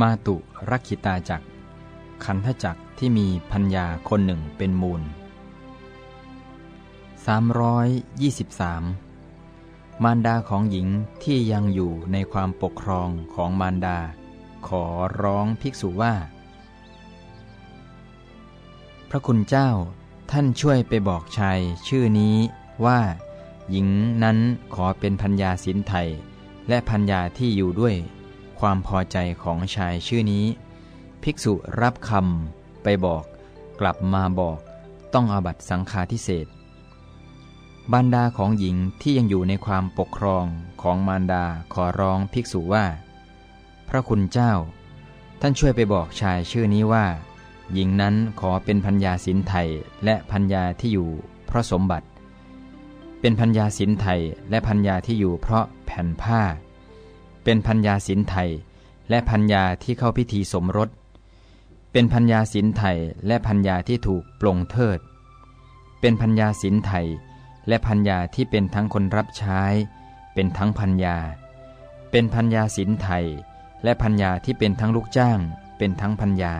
มาตุรักขิตาจักขันธจักที่มีพัญญาคนหนึ่งเป็นมูล 323 มารดาของหญิงที่ยังอยู่ในความปกครองของมารดา ขอร้องภิกษุว่า พระคุณเจ้าท่านช่วยไปบอกชายชื่อนี้ว่า หญิงนั้นขอเป็นพัญญาสินไทยและพัญญาที่อยู่ด้วย ความพอใจของชายชื่อนี้ ภิกษุรับคำไปบอก กลับมาบอก ต้องอาบัตสังฆาทิเศษบรรดาของหญิงที่ยังอยู่ในความปกครองของมารดาขอร้องภิกษุว่า พระคุณเจ้า ท่านช่วยไปบอกชายชื่อนี้ว่า หญิงนั้นขอเป็นพัญญาสินไทยและพัญญาที่อยู่ เพราะสมบัติ เป็นพัญญาสินไทยและพัญญาที่อยู่เพราะแผ่นผ้า เป็นพัญญาสินไทย และพัญญาที่เข้าพิธีสมรส เป็นพัญญาสินไทยและพัญญาที่ถูกปลงเทิด เป็นพัญญาสินไทย และพัญญาที่เป็นทั้งคนรับใช้ เป็นทั้งพัญญา เป็นพัญญาสินไทย และพัญญาที่เป็นทั้งลูกจ้าง เป็นทั้งพัญญา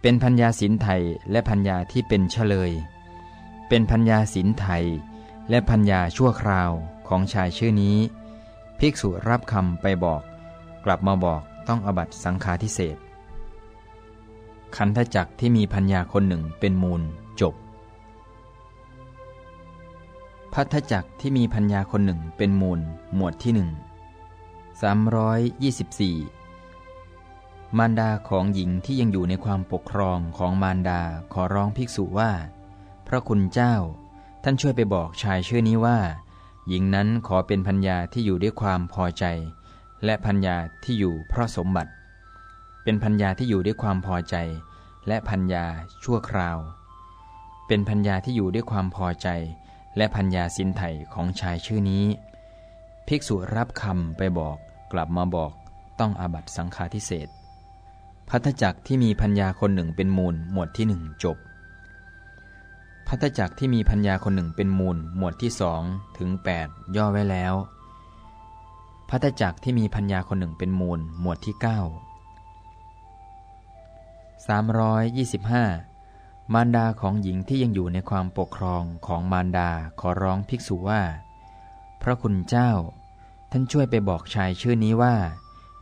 เป็นพัญญาสินไทยและพัญญาที่เป็นเฉลย เป็นพัญญาสินไทย และพัญญาชั่วคราวของชายชื่อนี้ ภิกษุรับคำไปบอก กลับมาบอกต้องอบัตสังฆาทิเศษขันธจักที่มีพัญญาคนหนึ่งเป็นมูลจบ พัทธจักที่มีพัญญาคนหนึ่งเป็นมูล หมวดที่หนึ่งสามร้อยยี่สิบสี่มารดาของหญิงที่ยังอยู่ในความปกครองของมารดาขอร้องภิกษุว่า พระคุณเจ้า ท่านช่วยไปบอกชายชื่อนี้ว่า หญิงนั้นขอเป็นพัญญาที่อยู่ด้วยความพอใจ และพัญญาที่อยู่เพราะสมบัติ เป็นพัญญาที่อยู่ด้วยความพอใจ และพัญญาชั่วคราว เป็นพัญญาที่อยู่ด้วยความพอใจ และพัญญาสินไถของชายชื่อนี้ ภิกษุรับคำไปบอกกลับมาบอกต้องอาบัตสังฆาทิเศษพัทจักที่มีพัญญาคนหนึ่งเป็นมูลหมวดที่หนึ่งจบ พัทจักที่มีพัญญาคนหนึ่งเป็นมูล หมวดที่สองถึง 8 ย่อไว้แล้ว พัทจักที่มีพัญญาคนหนึ่งเป็นมูล หมวดที่ 9 325 มารดาของหญิงที่ยังอยู่ในความปกครองของมารดาขอร้องภิกษุว่า พระคุณเจ้า ท่านช่วยไปบอกชายชื่อนี้ว่า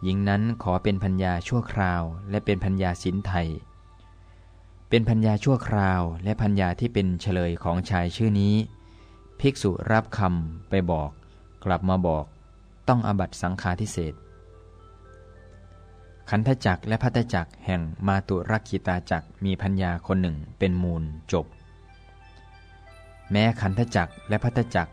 หญิงนั้นขอเป็นพัญญาชั่วคราว และเป็นพัญญาสินไทย เป็นพัญญาชั่วคราวและพัญญาที่เป็นเฉลยของชายชื่อนี้ ภิกษุรับคำไปบอก กลับมาบอก ต้องอบัตสังฆาทิเศษขันธจักและพัทจักแห่งมาตุรักขิตาจักมีพัญญาคนหนึ่งเป็นมูลจบ แม้ขันธจักและพัทจัก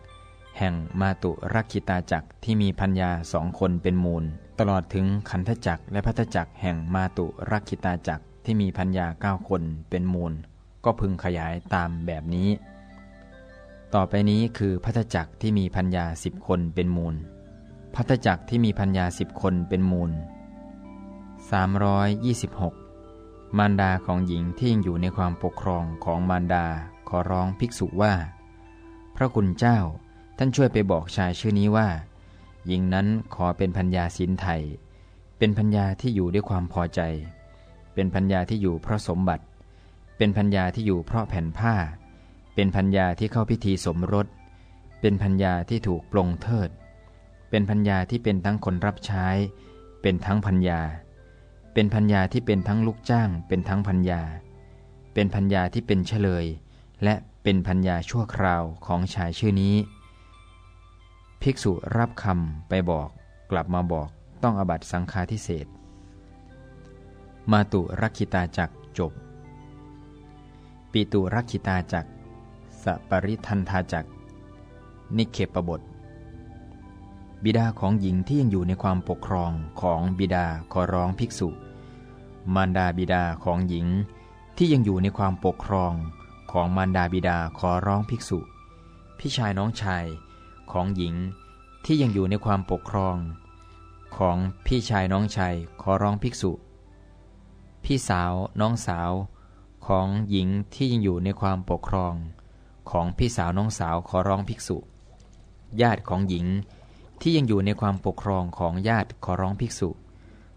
แห่งมาตุรักขิตาจักที่มีพัญญาสองคนเป็นมูล ตลอดถึงขันธจักและพัทจักแห่งมาตุรักขิตาจัก ที่มีพัญญาเก้าคนเป็นมูล ก็พึงขยายตามแบบนี้ ต่อไปนี้คือพัทจักที่มีพัญญาสิบคนเป็นมูล พัทจักที่มีพัญญาสิบคนเป็นมูล 326 มารดาของหญิงที่ยังอยู่ในความปกครองของมารดาขอร้องภิกษุว่า พระคุณเจ้าท่านช่วยไปบอกชายชื่อนี้ว่า หญิงนั้นขอเป็นพัญญาสินไทยเป็นพัญญาที่อยู่ด้วยความพอใจ เป็นพัญญาที่อยู่เพราะสมบัติ เป็นพัญญาที่อยู่เพราะแผ่นผ้า เป็นพัญญาที่เข้าพิธีสมรส เป็นพัญญาที่ถูกปลงเทิด เป็นพัญญาที่เป็นทั้งคนรับใช้ เป็นทั้งพัญญา เป็นพัญญาที่เป็นทั้งลูกจ้าง เป็นทั้งพัญญา เป็นพัญญาที่เป็นเฉลย และเป็นพัญญาชั่วคราวของชายชื่อนี้ ภิกษุรับคำไปบอก กลับมาบอกต้องอบัตสังฆาทิเศษ มาตุรักขิตาจักจบปีตุรักขิตาจักสปริทันธาจักนิเคปบท บิดาของหญิงที่ยังอยู่ในความปกครองของบิดาขอร้องภิกษุ มารดาบิดาของหญิงที่ยังอยู่ในความปกครองของมารดาบิดาขอร้องภิกษุ พี่ชายน้องชายของหญิงที่ยังอยู่ในความปกครอง ของพี่ชายน้องชายขอร้องภิกษุ พี่สาวน้องสาวของหญิงที่ยังอยู่ในความปกครอง ของพี่สาวน้องสาวขอร้องภิกษุ ญาติของหญิงที่ยังอยู่ในความปกครองของญาติขอร้องภิกษุ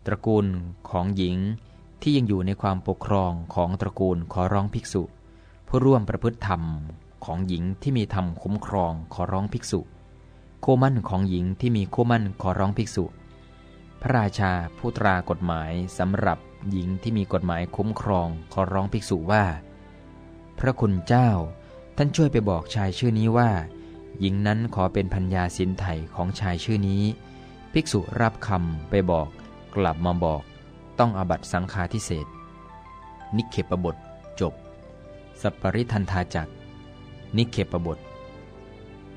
ตระกูลของหญิงที่ยังอยู่ในความปกครองของตระกูลขอร้องภิกษุ ผู้ร่วมประพฤติธรรมของหญิงที่มีธรรมคุ้มครองขอร้องภิกษุ โคมั่นของหญิงที่มีโคมั่นขอร้องภิกษุ พระราชาผู้ตรากฎหมายสำหรับ หญิงที่มีกฎหมายคุ้มครองขอร้องภิกษุว่า พระคุณเจ้า ท่านช่วยไปบอกชายชื่อนี้ว่า หญิงนั้นขอเป็นพัญญาสินไถ่ของชายชื่อนี้ ภิกษุรับคำไปบอก กลับมาบอก ต้องอบัตสังฆาทิเศษนิเขปบทจบ สัปปริทันธาจักนิเขปบท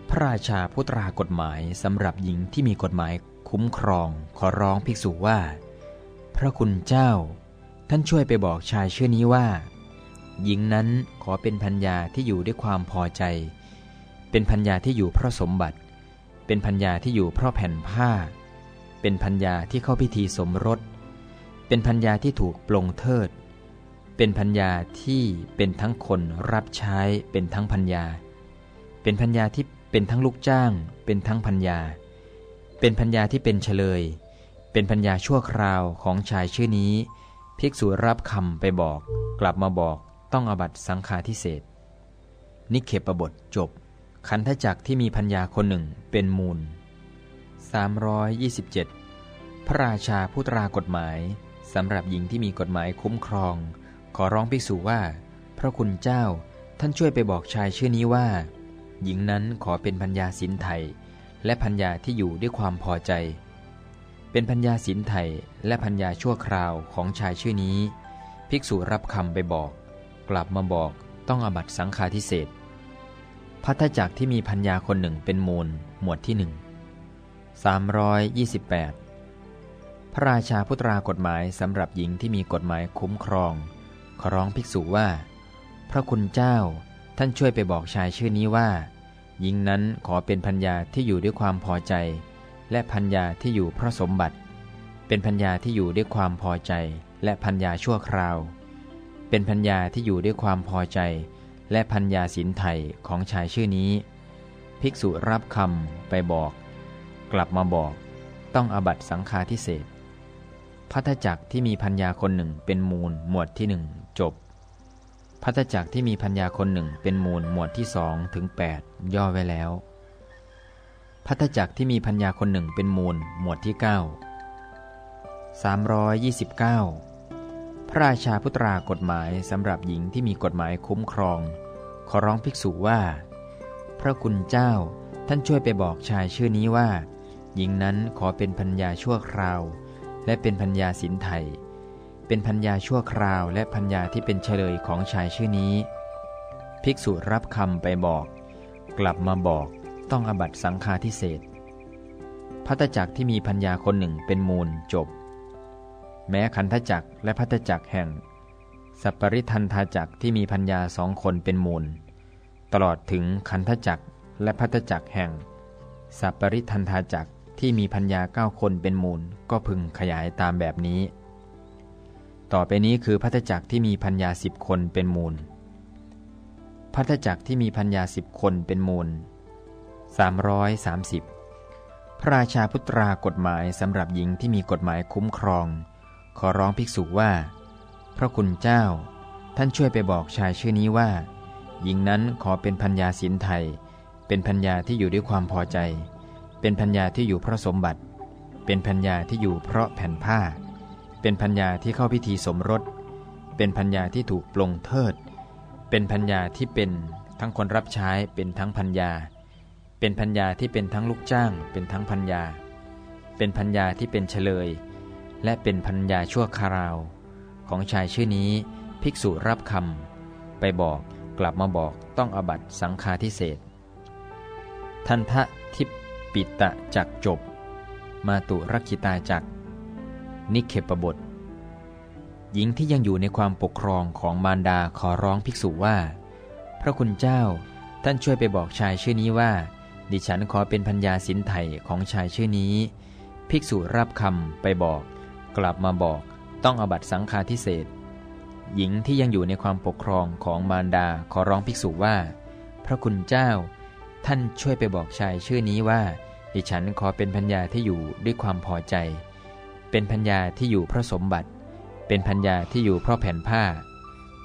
พระราชาผู้ตรากฎหมายสำหรับหญิงที่มีกฎหมายคุ้มครองขอร้องภิกษุว่า พระคุณเจ้า ท่านช่วยไปบอกชายชื่อนี้ว่า หญิงนั้นขอเป็นพัญญาที่อยู่ด้วยความพอใจ เป็นพัญญาที่อยู่เพราะสมบัติ เป็นพัญญาที่อยู่เพราะแผ่นผ้า เป็นพัญญาที่เข้าพิธีสมรส เป็นพัญญาที่ถูกปลงเทิด เป็นพัญญาที่เป็นทั้งคนรับใช้เป็นทั้งพัญญา เป็นพัญญาที่เป็นทั้งลูกจ้าง เป็นทั้งพัญญา เป็นพัญญาที่เป็นเฉลย เป็นพัญญาชั่วคราวของชายชื่อนี้ ภิกษุรับคำไปบอก กลับมาบอกต้องอบัตสังฆาทิเศษนิเคปบทจบขันธจักที่มีพัญญาคนหนึ่งเป็นมูล 327 พระราชาผู้ตรากฎหมายสำหรับหญิงที่มีกฎหมายคุ้มครอง ขอร้องภิกษุว่า พระคุณเจ้าท่านช่วยไปบอกชายชื่อนี้ว่า หญิงนั้นขอเป็นพัญญาสินไทย และพัญญาที่อยู่ด้วยความพอใจ เป็นพัญญาสินไทยและพัญญาชั่วคราวของชายชื่อนี้ ภิกษุรับคำไปบอก กลับมาบอกต้องอบัตสังฆาทิเศษพัทจักที่มีพัญญาคนหนึ่งเป็นมูล หมวดที่หนึ่ง328 พระราชาพุตรากฎหมายสำหรับหญิงที่มีกฎหมายคุ้มครอง ขอร้องภิกษุว่า พระคุณเจ้าท่านช่วยไปบอกชายชื่อนี้ว่า หญิงนั้นขอเป็นพัญญาที่อยู่ด้วยความพอใจ และพัญญาที่อยู่เพราะสมบัติ เป็นพัญญาที่อยู่ด้วยความพอใจ และพัญญาชั่วคราว เป็นพัญญาที่อยู่ด้วยความพอใจ และพัญญาสินไทยของชายชื่อนี้ ภิกษุรับคำไปบอก กลับมาบอก ต้องอบัตสังฆาทิเศษพัทจักที่มีพัญญาคนหนึ่งเป็นมูลหมวดที่หนึ่งจบพัทจักที่มีพัญญาคนหนึ่งเป็นมูลหมวดที่สองถึง8ย่อไว้แล้ว พัทจักที่มีพัญญาคนหนึ่งเป็นมูล หมวดที่ 9 329 พระราชาพุตรากฎหมายสำหรับหญิงที่มีกฎหมายคุ้มครอง ขอร้องภิกษุว่า พระคุณเจ้าท่านช่วยไปบอกชายชื่อนี้ว่า หญิงนั้นขอเป็นพัญญาชั่วคราว และเป็นพัญญาสินไทย เป็นพัญญาชั่วคราวและพัญญาที่เป็นเฉลยของชายชื่อนี้ ภิกษุรับคำไปบอก กลับมาบอก ต้องอบัตสังฆาทิเศษพัตจักที่มีพัญญาคนหนึ่งเป็นมูลจบ แม้ขันธจักและพัตจักแห่ง สัปริทันธาจักที่มีพัญญาสองคนเป็นมูล ตลอดถึงขันธจักและพัตจักแห่ง สัปริทันธาจักที่มีพัญญาเก้าคนเป็นมูลก็พึงขยายตามแบบนี้ ต่อไปนี้คือพัทจักที่มีพัญญาสิบคนเป็นมูลพัทจักที่มีพัญญาสิบคนเป็นมูล 330 พระราชาพุตรากฎหมายสำหรับหญิงที่มีกฎหมายคุ้มครอง ขอร้องภิกษุว่า พระคุณเจ้า ท่านช่วยไปบอกชายชื่อนี้ว่า หญิงนั้นขอเป็นพัญญาสินไทย เป็นพัญญาที่อยู่ด้วยความพอใจ เป็นพัญญาที่อยู่เพราะสมบัติ เป็นพัญญาที่อยู่เพราะแผ่นผ้า เป็นพัญญาที่เข้าพิธีสมรส เป็นพัญญาที่ถูกปลงเทิด เป็นพัญญาที่เป็นทั้งคนรับใช้เป็นทั้งพัญญา เป็นพัญญาที่เป็นทั้งลูกจ้าง เป็นทั้งพัญญา เป็นพัญญาที่เป็นเฉลย และเป็นพัญญาชั่วคาราว ของชายชื่อนี้ภิกษุรับคำไปบอกกลับมาบอกต้องอบัตสังฆาทิเศษทันทะทิปิตะจักจบ มาตุรักขิตาจัก นิเคปบท หญิงที่ยังอยู่ในความปกครองของมารดาขอร้องภิกษุว่า พระคุณเจ้าท่านช่วยไปบอกชายชื่อนี้ว่า ดิฉันขอเป็นพัญญาสินไถ่ของชายชื่อนี้ ภิกษุรับคำไปบอก กลับมาบอกต้องอบัตสังฆาทิเศษหญิงที่ยังอยู่ในความปกครองของมารดาขอร้องภิกษุว่า พระคุณเจ้า ท่านช่วยไปบอกชายชื่อนี้ว่า ดิฉันขอเป็นพัญญาที่อยู่ด้วยความพอใจ เป็นพัญญาที่อยู่เพราะสมบัติ เป็นพัญญาที่อยู่เพราะแผ่นผ้า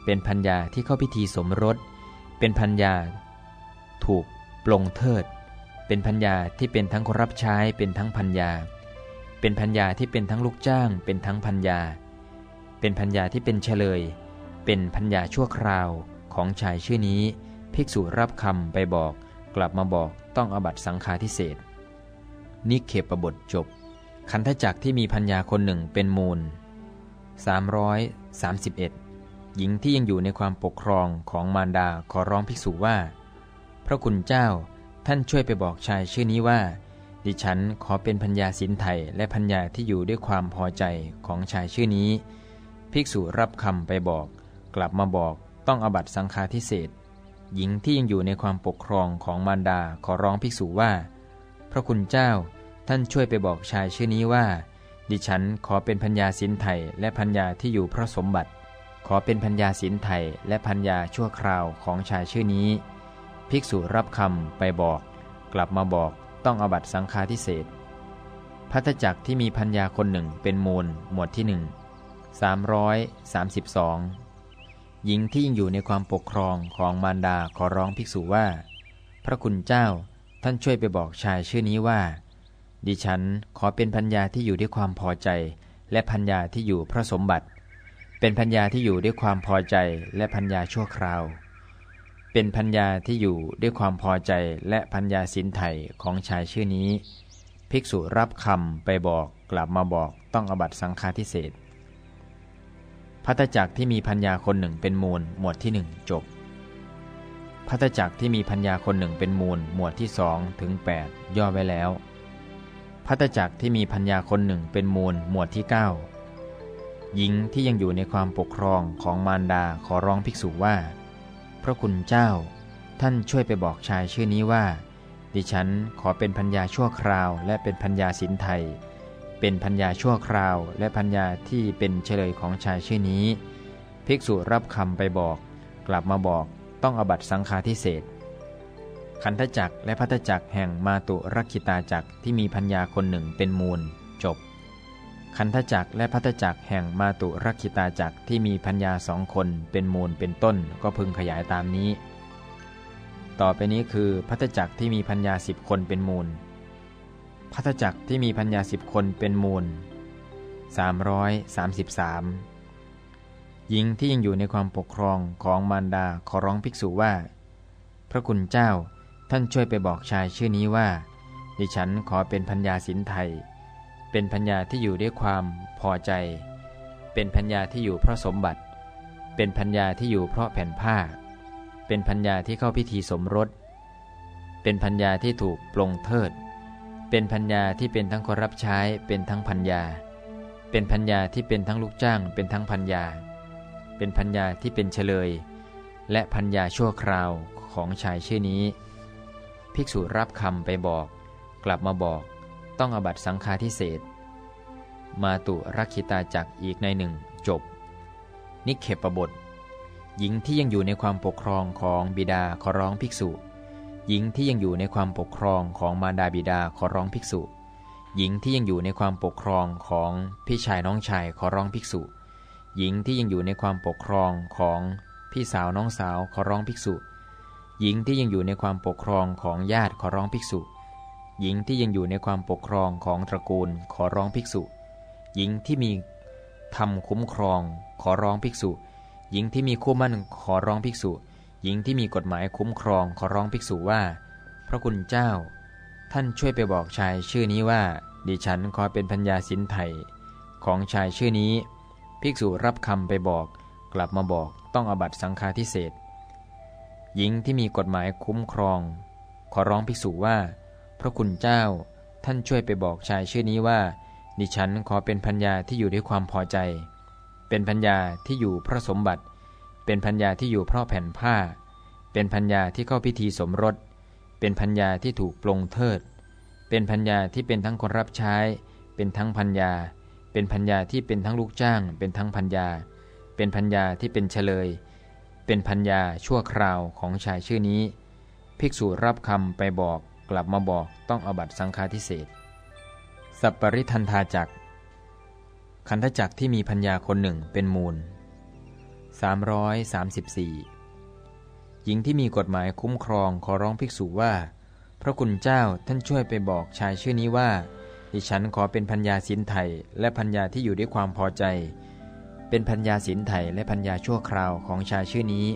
เป็นพัญญาที่เข้าพิธีสมรส เป็นพัญญาถูกปลงเทิด เป็นพัญญาที่เป็นทั้งคนรับใช้เป็นทั้งพัญญา เป็นพัญญาที่เป็นทั้งลูกจ้าง เป็นทั้งพัญญา เป็นพัญญาที่เป็นเฉลย เป็นพัญญาชั่วคราวของชายชื่อนี้ ภิกษุรับคำไปบอก กลับมาบอกต้องอบัตสังฆาทิเศษนิเขปบทจบ คันธจักที่มีพัญญาคนหนึ่งเป็นมูล 331 หญิงที่ยังอยู่ในความปกครองของมารดาขอร้องภิกษุว่า พระคุณเจ้า ท่านช่วยไปบอกชายชื่อนี้ว่า ดิฉันขอเป็นพัญญาสินไทยและพัญญาที่อยู่ด้วยความพอใจของชายชื่อนี้ ภิกษุรับคำไปบอก กลับมาบอกต้องอบัตสังฆาทิเศษหญิงที่ยังอยู่ในความปกครองของมารดาขอร้องภิกษุว่า พระคุณเจ้าท่านช่วยไปบอกชายชื่อนี้ว่า ดิฉันขอเป็นพัญญาสินไทยและพัญญาที่อยู่เพราะสมบัติ ขอเป็นพัญญาสินไทยและพัญญาชั่วคราวของชายชื่อนี้ ภิกษุรับคำไปบอก กลับมาบอกต้องอบัตสังฆาทิเศษพัทจักที่มีพัญญาคนหนึ่งเป็นมูล หมวดที่หนึ่งสามร้อยสามสิบสองหญิงที่ยังอยู่ในความปกครองของมารดาขอร้องภิกษุว่า พระคุณเจ้าท่านช่วยไปบอกชายชื่อนี้ว่า ดิฉันขอเป็นพัญญาที่อยู่ด้วยความพอใจ และพัญญาที่อยู่พระสมบัติ เป็นพัญญาที่อยู่ด้วยความพอใจและพัญญาชั่วคราว เป็นพัญญาที่อยู่ด้วยความพอใจและพัญญาสินไทยของชายชื่อนี้ ภิกษุรับคำไปบอกกลับมาบอกต้องอบัตสังฆาทิเศษพัตจักที่มีพัญญาคนหนึ่งเป็นมูลหมวดที่หนึ่งจบพัตจักที่มีพัญญาคนหนึ่งเป็นมูลหมวดที่สองถึง8ย่อไว้แล้วพัตจักที่มีพัญญาคนหนึ่งเป็นมูลหมวดที่9หญิงที่ยังอยู่ในความปกครองของมารดาขอร้องภิกษุว่า ระคุณเจ้า ท่านช่วยไปบอกชายชื่อนี้ว่า ดิฉันขอเป็นพัญญาชั่วคราวและเป็นพัญญาสินไทย เป็นพัญญาชั่วคราวและพัญญาที่เป็นเฉลยของชายชื่อนี้ ภิกษุรับคำไปบอก กลับมาบอกต้องอบัตสังฆาทิเศษขันธจักและพัทจักแห่งมาตุรักขิตาจักที่มีพัญญาคนหนึ่งเป็นมูล จบขันธจักและพัทจักแห่งมาตุรักิตาจักที่มีพัญญาสองคนเป็นมูลเป็นต้นก็พึงขยายตามนี้ ต่อไปนี้คือพัทจักที่มีพัญญาสิบคนเป็นมูล พัทจักที่มีพัญญาสิบคนเป็นมูล333หญิงที่ยังอยู่ในความปกครองของมารดาขอร้องภิกษุว่า พระคุณเจ้าท่านช่วยไปบอกชายชื่อนี้ว่า ดิฉันขอเป็นพัญญาสินไทย เป็นพัญญาที่อยู่ด้วยความพอใจ เป็นพัญญาที่อยู่เพราะสมบัติ เป็นพัญญาที่อยู่เพราะแผ่นผ้า เป็นพัญญาที่เข้าพิธีสมรส เป็นพัญญาที่ถูกปลงเทิด เป็นพัญญาที่เป็นทั้งคนรับใช้ เป็นทั้งพัญญา เป็นพัญญาที่เป็นทั้งลูกจ้าง เป็นทั้งพัญญา เป็นพัญญาที่เป็นเฉลย และพัญญาชั่วคราวของชายชื่อนี้ ภิกษุรับคำไปบอก กลับมาบอก ต้องอบัตสังฆาทิเศษ มาตุรักขิตาจักอีกในหนึ่งจบ นิเขปบท หญิงที่ยังอยู่ในความปกครองของบิดาขอร้องภิกษุ หญิงที่ยังอยู่ในความปกครองของมารดาบิดาขอร้องภิกษุ หญิงที่ยังอยู่ในความปกครองของพี่ชายน้องชายขอร้องภิกษุ หญิงที่ยังอยู่ในความปกครองของพี่สาวน้องสาวขอร้องภิกษุ หญิงที่ยังอยู่ในความปกครองของญาติขอร้องภิกษุ หญิงที่ยังอยู่ในความปกครองของตระกูลขอร้องภิกษุ หญิงที่มีทำคุ้มครอง ขอร้องภิกษุ หญิงที่มีคู่มั่นขอร้องภิกษุ หญิงที่มีกฎหมายคุ้มครองขอร้องภิกษุว่า พระคุณเจ้า ท่านช่วยไปบอกชายชื่อนี้ว่า ดิฉันขอเป็นพัญญาสินไทยของชายชื่อนี้ ภิกษุรับคำไปบอก กลับมาบอกต้องอบัตสังฆาทิเศษหญิงที่มีกฎหมายคุ้มครอง ขอร้องภิกษุว่า พระคุณเจ้า ท่านช่วยไปบอกชายชื่อนี้ว่า ดิฉันขอเป็นพัญญาที่อยู่ด้วยความพอใจ เป็นพัญญาที่อยู่พระสมบัติ เป็นพัญญาที่อยู่เพราะแผ่นผ้า เป็นพัญญาที่เข้าพิธีสมรส เป็นพัญญาที่ถูกปลงเทิด เป็นพัญญาที่เป็นทั้งคนรับใช้ เป็นทั้งพัญญา เป็นพัญญาที่เป็นทั้งลูกจ้าง เป็นทั้งพัญญา เป็นพัญญาที่เป็นเฉลย เป็นพัญญาชั่วคราวของชายชื่อนี้ ภิกษุรับคำไปบอก กลับมาบอกต้องอบัตสังฆาทิเศษสัปปริทันธาจักคันธจักที่มีพัญญาคนหนึ่งเป็นมูล 334 หญิงที่มีกฎหมายคุ้มครองขอร้องภิกษุว่า พระคุณเจ้าท่านช่วยไปบอกชายชื่อนี้ว่า ดิฉันขอเป็นพัญญาสินไทยและพัญญาที่อยู่ด้วยความพอใจ เป็นพัญญาสินไทยและพัญญาชั่วคราวของชายชื่อนี้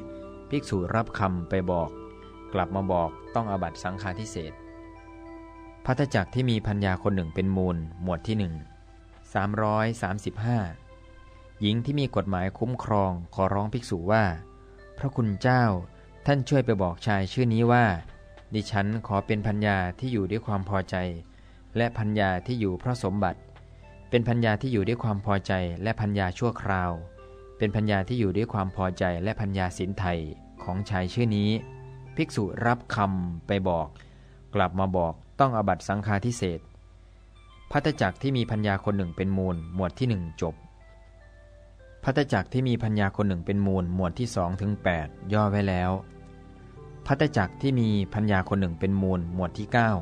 ภิกษุรับคำไปบอก กลับมาบอกต้องอบัตสังฆาทิเศษพัทจักที่มีพัญญาคนหนึ่งเป็นมูล หมวดที่หนึ่ง335หญิงที่มีกฎหมายคุ้มครองขอร้องภิกษุว่า พระคุณเจ้าท่านช่วยไปบอกชายชื่อนี้ว่า ดิฉันขอเป็นพัญญาที่อยู่ด้วยความพอใจ และพัญญาที่อยู่เพราะสมบัติ เป็นพัญญาที่อยู่ด้วยความพอใจและพัญญาชั่วคราว เป็นพัญญาที่อยู่ด้วยความพอใจและพัญญาสินไทยของชายชื่อนี้ ภิกษุรับคำไปบอก กลับมาบอกต้องอบัตสังฆาทิเศษพัตจักที่มีพัญญาคนหนึ่งเป็นมูล หมวดที่หนึ่งจบพัตจักที่มีพัญญาคนหนึ่งเป็นมูล หมวดที่สองถึงแปดย่อไว้แล้วพัตจักที่มีพัญญาคนหนึ่งเป็นมูล หมวดที่เก้า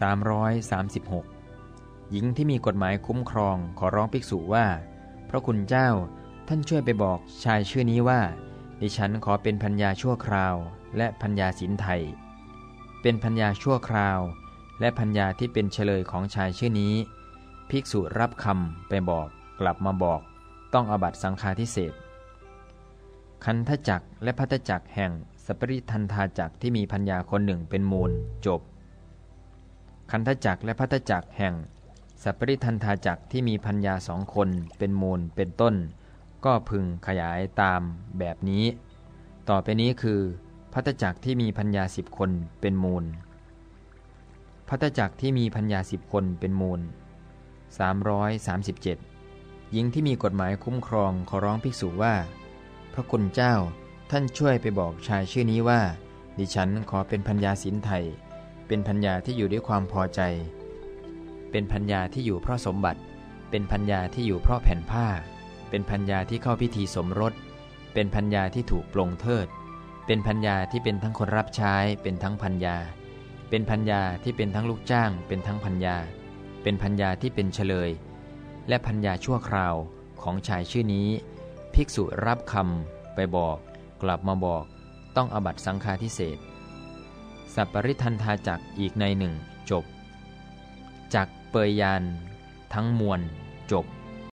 สามร้อยสามสิบหกหญิงที่มีกฎหมายคุ้มครองขอร้องภิกษุว่า พระคุณเจ้าท่านช่วยไปบอกชายชื่อนี้ว่า ดิฉันขอเป็นพัญญาชั่วคราว และพัญญาสินไทย เป็นพัญญาชั่วคราว และพัญญาที่เป็นเฉลยของชายชื่อนี้ ภิกษุรับคำไปบอกกลับมาบอก ต้องอบัตสังฆาทิเศษคันทจักและพัทจักแห่งสปริทันธาจักที่มีพัญญาคนหนึ่งเป็นมูลจบ คันทจักและพัทจักแห่งสัปริทันธาจักที่มีพัญญาสองคนเป็นมูลเป็นต้น ก็พึงขยายตามแบบนี้ ต่อไปนี้คือ พัตจักที่มีพัญญาสิบคนเป็นมูล พัตจักที่มีพัญญาสิบคนเป็นมูล 337 หญิงที่มีกฎหมายคุ้มครองขอร้องภิกษุว่า พระคุณเจ้าท่านช่วยไปบอกชายชื่อนี้ว่า ดิฉันขอเป็นพัญญาสินไทย เป็นพัญญาที่อยู่ด้วยความพอใจ เป็นพัญญาที่อยู่เพราะสมบัติ เป็นพัญญาที่อยู่เพราะแผ่นผ้า เป็นพัญญาที่เข้าพิธีสมรส เป็นพัญญาที่ถูกปลงเทิด เป็นพัญญาที่เป็นทั้งคนรับใช้ เป็นทั้งพัญญา เป็นพัญญาที่เป็นทั้งลูกจ้าง เป็นทั้งพัญญา เป็นพัญญาที่เป็นเฉลย และพัญญาชั่วคราวของชายชื่อนี้ ภิกษุรับคำไปบอก กลับมาบอก ต้องอบัตสังฆาทิเศษสัปปริทันทาจักอีกในหนึ่งจบ จักเปยยาน ทั้งมวลจบ